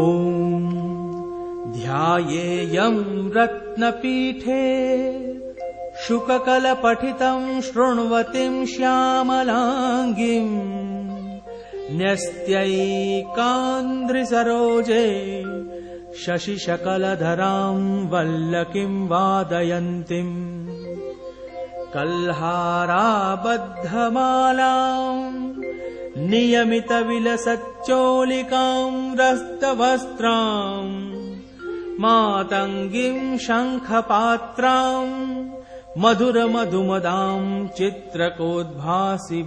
ॐ ध्यायेयम् रत्नपीठे शुककलपठितम् शृण्वतीम् श्यामलाङ्गिम् न्यस्त्यैकान्द्रिसरोजे शशिशकलधराम् वल्लकीम् वादयन्तीम् कल्हाराबद्धमालाम् नियमितविलसच्चोलिकाम् रस्तवस्त्राम् मातङ्गीम् शङ्खपात्राम् मधुरमधुमदाम् चित्रकोद्भासि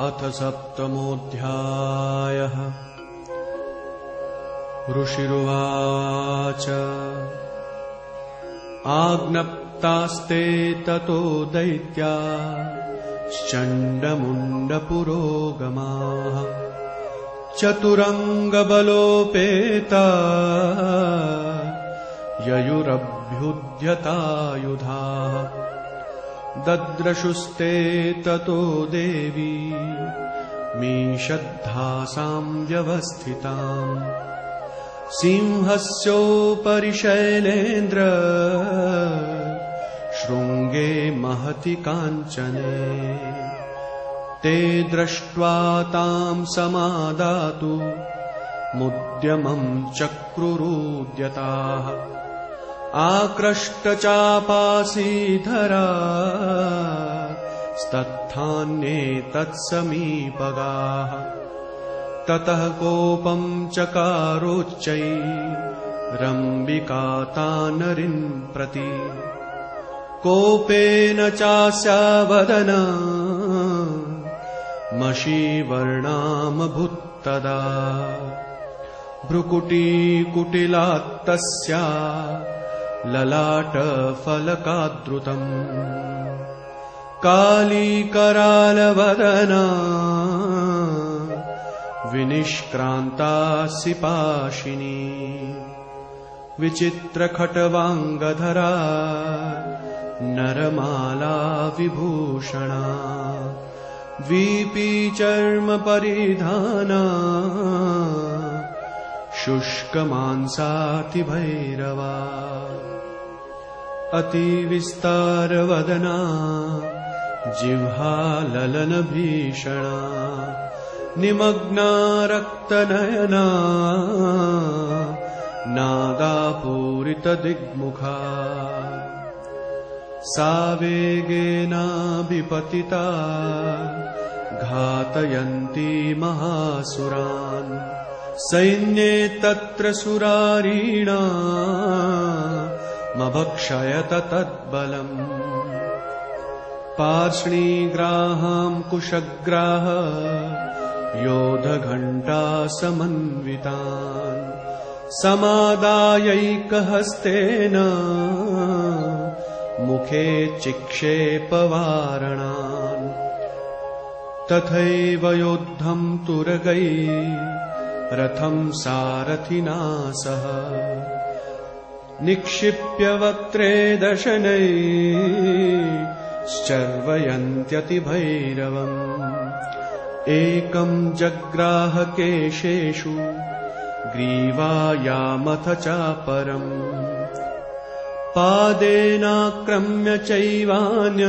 अथ सप्तमोऽध्यायः। ऋषिरुवाच। आज्ञप्तास्ते ततो दैत्या श्चण्डमुण्डपुरोगमाः चतुरङ्गबलोपेता ययुरभ्युध्यतायुधाः दद्रशुस्ते ततो देवी मीषद्धासाम् व्यवस्थिताम्। सिंहस्योपरि शैलेन्द्र शृङ्गे महति काञ्चने। ते दृष्ट्वा ताम् समादातु मुद्यमम् चक्रुरूद्यताः आकृष्टचापासीधरा स्तत्थान्ये तत्समीपगाः। ततः कोपम् चकारोच्चै रम्बिकातानरिन् प्रति। कोपेन चास्यावदना मशीवर्णामभुत्तदा। भ्रुकुटीकुटिलात्तस्या ललाटफलकाद्रुतम्। कालीकरालवदना विनिष्क्रान्तासि पाशिनी विचित्रखटवाङ्गधरा नरमाला विभूषणा वीपीचर्मपरिधाना शुष्कमांसातिभैरवा। अतिविस्तारवदना जिह्वाललनभीषणा निमग्ना रक्तनयना नादापूरितदिग्मुखा सा वेगेनाभिपतिता घातयन्ती महासुरान् सैन्ये तत्र सुरारीणा मभक्षयत तद्बलम् पार्ष्णीग्राहाम् कुशग्राह योधघण्टासमन्वितान्। समादायैकहस्तेन मुखे चिक्षेपवारणान्। तथैव योद्धम् तुरगै रथम् सारथिना सह। निक्षिप्य वक्त्रे दशनै श्चर्वयन्त्यतिभैरवम् एकम् जग्राहकेशेषु ग्रीवायामथ चापरम्। पादेनाक्रम्य चैवान्य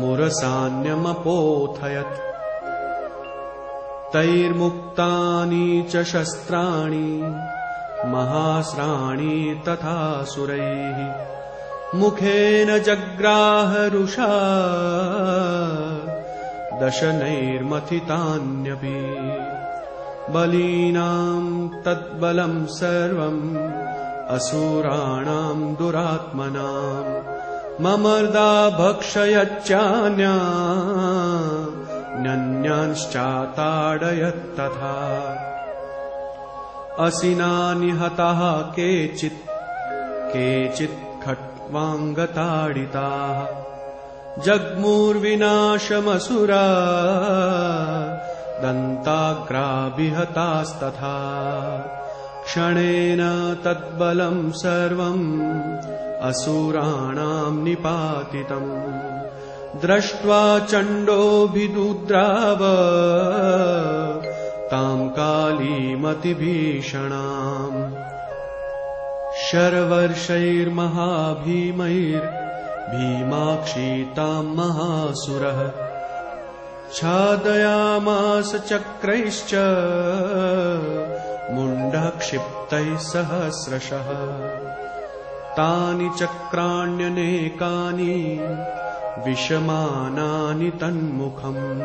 मुरसान्यमपोथयत् तैर्मुक्तानि च शस्त्राणि महास्राणि तथा सुरैः। मुखेन जग्राहरुषा दशनैर्मथितान्यपि। बलीनाम् तद्बलम् सर्वम् असुराणाम् दुरात्मनाम् ममर्दा भक्षयच्चान्या नन्यांश्चाताडयत्तथा। असिना निहताः केचित् केचित् खट्वाङ्गताडिताः। जग्मूर्विनाशमसुरा दन्ताग्राभिहतास्तथा। क्षणेन तद्बलम् सर्वम् असुराणाम् निपातितम् दृष्ट्वा चण्डोऽभिदुद्राव ताम् कालीमतिभीषणाम्। शर्वर्षैर्महाभीमैर्भीमाक्षी ताम् महासुरः। छादयामास चक्रैश्च मुण्डः क्षिप्तैः सहस्रशः। तानि चक्राण्यनेकानि विषमानानि तन्मुखम्।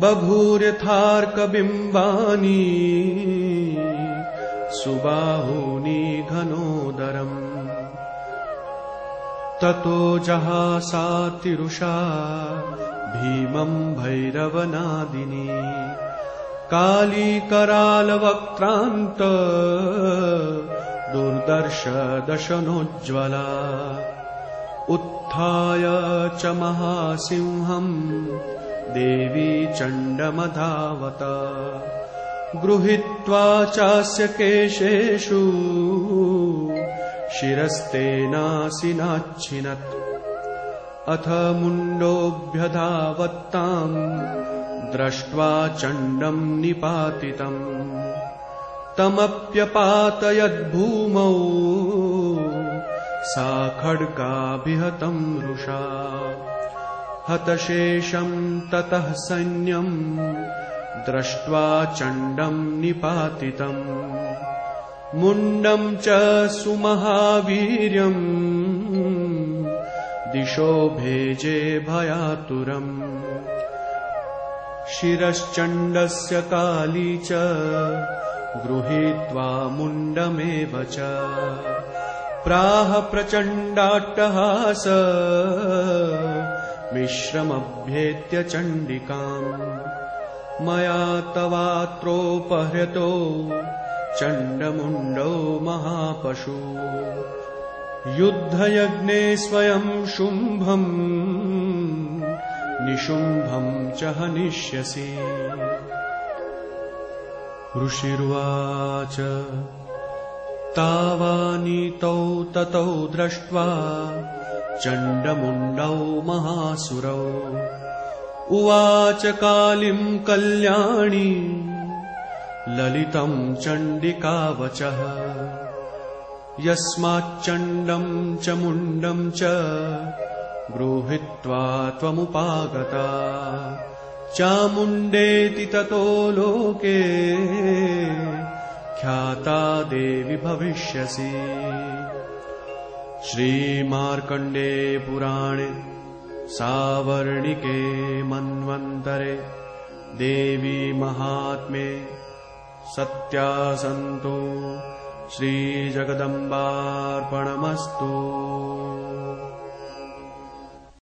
बभूर्यथार्कबिम्बानि सुबाहूनि घनोदरम्। ततो जहासातिरुषा भीमम् भैरवनादिनी। कालीकरालवक्त्रान्त दुर्दर्श दशनोज्ज्वला उत्थाय च महासिंहम् देवी चण्डमधावत। गृहीत्वा चास्य केशेषु शिरस्तेनासिनाच्छिनत् अथ मुण्डोऽभ्यधावत्ताम् दृष्ट्वा चण्डम् निपातितम्। तमप्यपातयद्भूमौ सा खड्गाभिहतम् रुषा। हतशेषम् ततः सैन्यम् दृष्ट्वा चण्डम् निपातितम् मुण्डम् च सुमहावीर्यम् दिशो भेजे भयातुरम् शिरश्चण्डस्य काली च गृहीत्वा मुण्डमेव च प्राह प्रचण्डाट्टहास। मिश्रमभ्येत्य चण्डिकाम्। मया तवात्रोपहृतो चण्डमुण्डौ महापशु। युद्धयज्ञे स्वयम् शुम्भम्। निशुम्भम् च हनिष्यसि। ऋषिर्वाच तावानीतौ ततौ दृष्ट्वा चण्डमुण्डौ महासुरौ। उवाच कालिम् कल्याणी ललितम् चण्डिकावचः। यस्माच्चण्डम् च मुण्डम् च गृहीत्वा त्वमुपागता। चामुण्डेति ततो लोके ख्याता देवि भविष्यसि। श्रीमार्कण्डे पुराणे सावर्णिके मन्वन्तरे देवी महात्मे सत्यासन्तु श्रीजगदम्बार्पणमस्तु